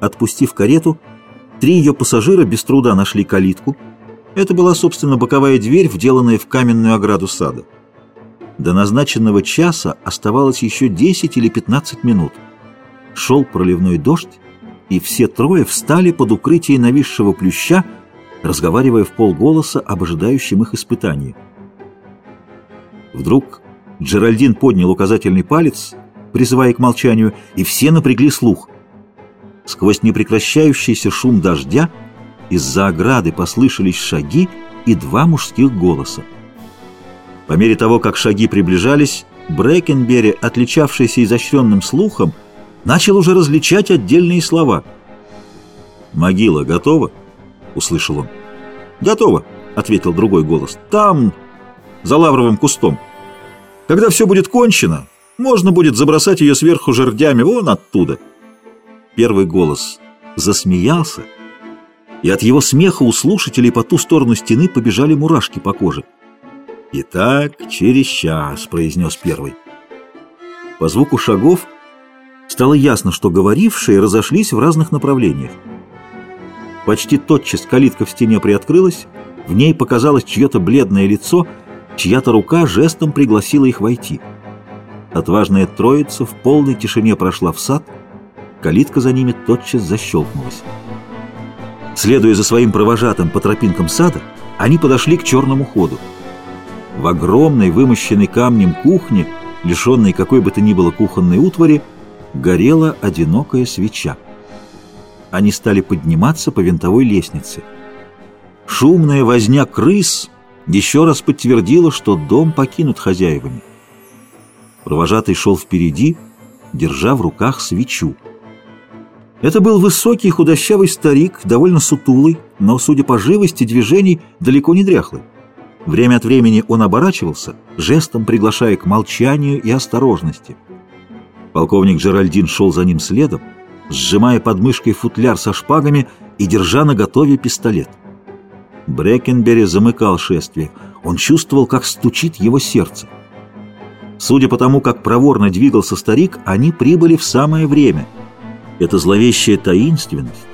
Отпустив карету, три ее пассажира без труда нашли калитку. Это была, собственно, боковая дверь, вделанная в каменную ограду сада. До назначенного часа оставалось еще 10 или 15 минут. Шел проливной дождь, и все трое встали под укрытие нависшего плюща, разговаривая в полголоса об ожидающем их испытании. Вдруг Джеральдин поднял указательный палец, призывая к молчанию, и все напрягли слух. Сквозь непрекращающийся шум дождя из-за ограды послышались шаги и два мужских голоса. По мере того, как шаги приближались, Брэкенбери, отличавшийся изощренным слухом, начал уже различать отдельные слова. «Могила готова?» — услышал он. «Готово», — ответил другой голос. «Там, за лавровым кустом. Когда все будет кончено, можно будет забросать ее сверху жердями вон оттуда». Первый голос засмеялся, и от его смеха у слушателей по ту сторону стены побежали мурашки по коже. «Итак, через час», — произнес первый. По звуку шагов стало ясно, что говорившие разошлись в разных направлениях. Почти тотчас калитка в стене приоткрылась, в ней показалось чье-то бледное лицо, чья-то рука жестом пригласила их войти. Отважная троица в полной тишине прошла в сад, калитка за ними тотчас защелкнулась. Следуя за своим провожатым по тропинкам сада, они подошли к черному ходу. В огромной, вымощенной камнем кухне, лишенной какой бы то ни было кухонной утвари, горела одинокая свеча. Они стали подниматься по винтовой лестнице. Шумная возня крыс еще раз подтвердила, что дом покинут хозяевами. Провожатый шел впереди, держа в руках свечу. Это был высокий худощавый старик, довольно сутулый, но, судя по живости движений, далеко не дряхлый. Время от времени он оборачивался, жестом приглашая к молчанию и осторожности. Полковник Джеральдин шел за ним следом, сжимая под мышкой футляр со шпагами и держа на готове пистолет. Брекенбери замыкал шествие. Он чувствовал, как стучит его сердце. Судя по тому, как проворно двигался старик, они прибыли в самое время. Эта зловещая таинственность,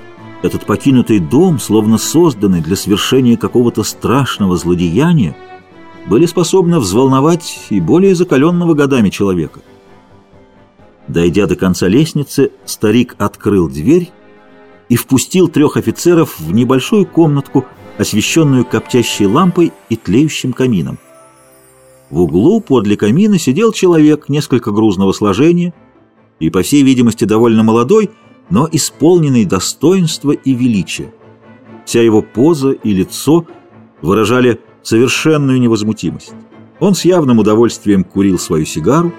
этот покинутый дом, словно созданный для свершения какого-то страшного злодеяния, были способны взволновать и более закаленного годами человека. Дойдя до конца лестницы, старик открыл дверь и впустил трех офицеров в небольшую комнатку, освещенную коптящей лампой и тлеющим камином. В углу подле камина сидел человек несколько грузного сложения и, по всей видимости, довольно молодой, но исполненный достоинства и величия. Вся его поза и лицо выражали совершенную невозмутимость. Он с явным удовольствием курил свою сигару,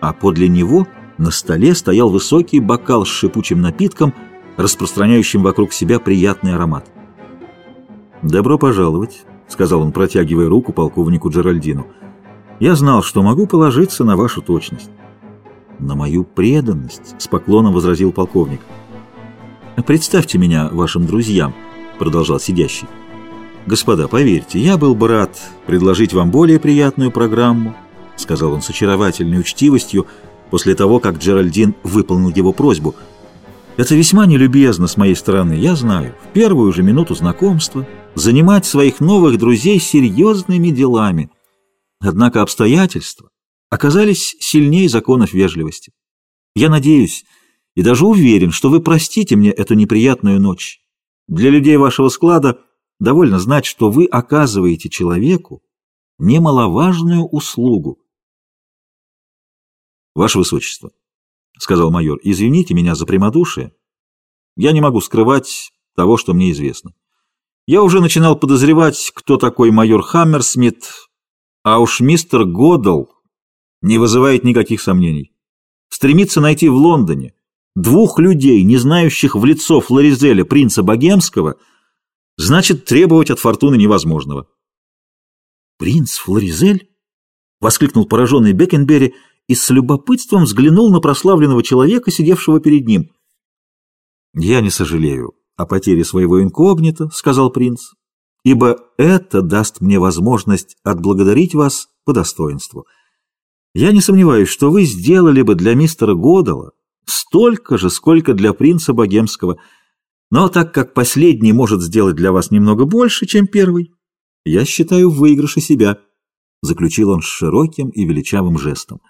а подле него на столе стоял высокий бокал с шипучим напитком, распространяющим вокруг себя приятный аромат. «Добро пожаловать», — сказал он, протягивая руку полковнику Джеральдину. «Я знал, что могу положиться на вашу точность». «На мою преданность», — с поклоном возразил полковник. «Представьте меня вашим друзьям», — продолжал сидящий. «Господа, поверьте, я был бы рад предложить вам более приятную программу», — сказал он с очаровательной учтивостью после того, как Джеральдин выполнил его просьбу. «Это весьма нелюбезно с моей стороны, я знаю. В первую же минуту знакомства занимать своих новых друзей серьезными делами. Однако обстоятельства оказались сильнее законов вежливости. Я надеюсь и даже уверен, что вы простите мне эту неприятную ночь. Для людей вашего склада довольно знать, что вы оказываете человеку немаловажную услугу. Ваше Высочество, — сказал майор, — извините меня за прямодушие. Я не могу скрывать того, что мне известно. Я уже начинал подозревать, кто такой майор Хаммерсмит, а уж мистер Годдл не вызывает никаких сомнений. Стремится найти в Лондоне двух людей, не знающих в лицо Флоризеля, принца Богемского, значит требовать от фортуны невозможного. «Принц Флоризель?» — воскликнул пораженный Бекенбери и с любопытством взглянул на прославленного человека, сидевшего перед ним. «Я не сожалею о потере своего инкогнито», — сказал принц, «ибо это даст мне возможность отблагодарить вас по достоинству». Я не сомневаюсь, что вы сделали бы для мистера Годала столько же, сколько для принца богемского. Но так как последний может сделать для вас немного больше, чем первый, я считаю в выигрыше себя, — заключил он с широким и величавым жестом.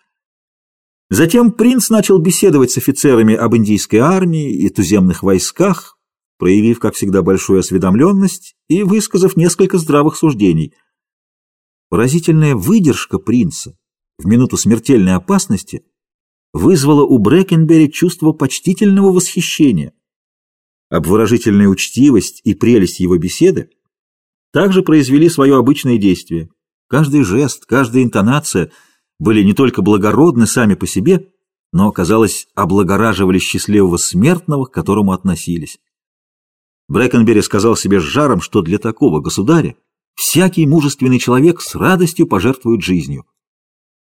Затем принц начал беседовать с офицерами об индийской армии и туземных войсках, проявив, как всегда, большую осведомленность и высказав несколько здравых суждений. Поразительная выдержка принца в минуту смертельной опасности вызвала у Брэкенбери чувство почтительного восхищения. Обворожительная учтивость и прелесть его беседы также произвели свое обычное действие. Каждый жест, каждая интонация — были не только благородны сами по себе, но, казалось, облагораживали счастливого смертного, к которому относились. Брэкенбери сказал себе с жаром, что для такого государя всякий мужественный человек с радостью пожертвует жизнью.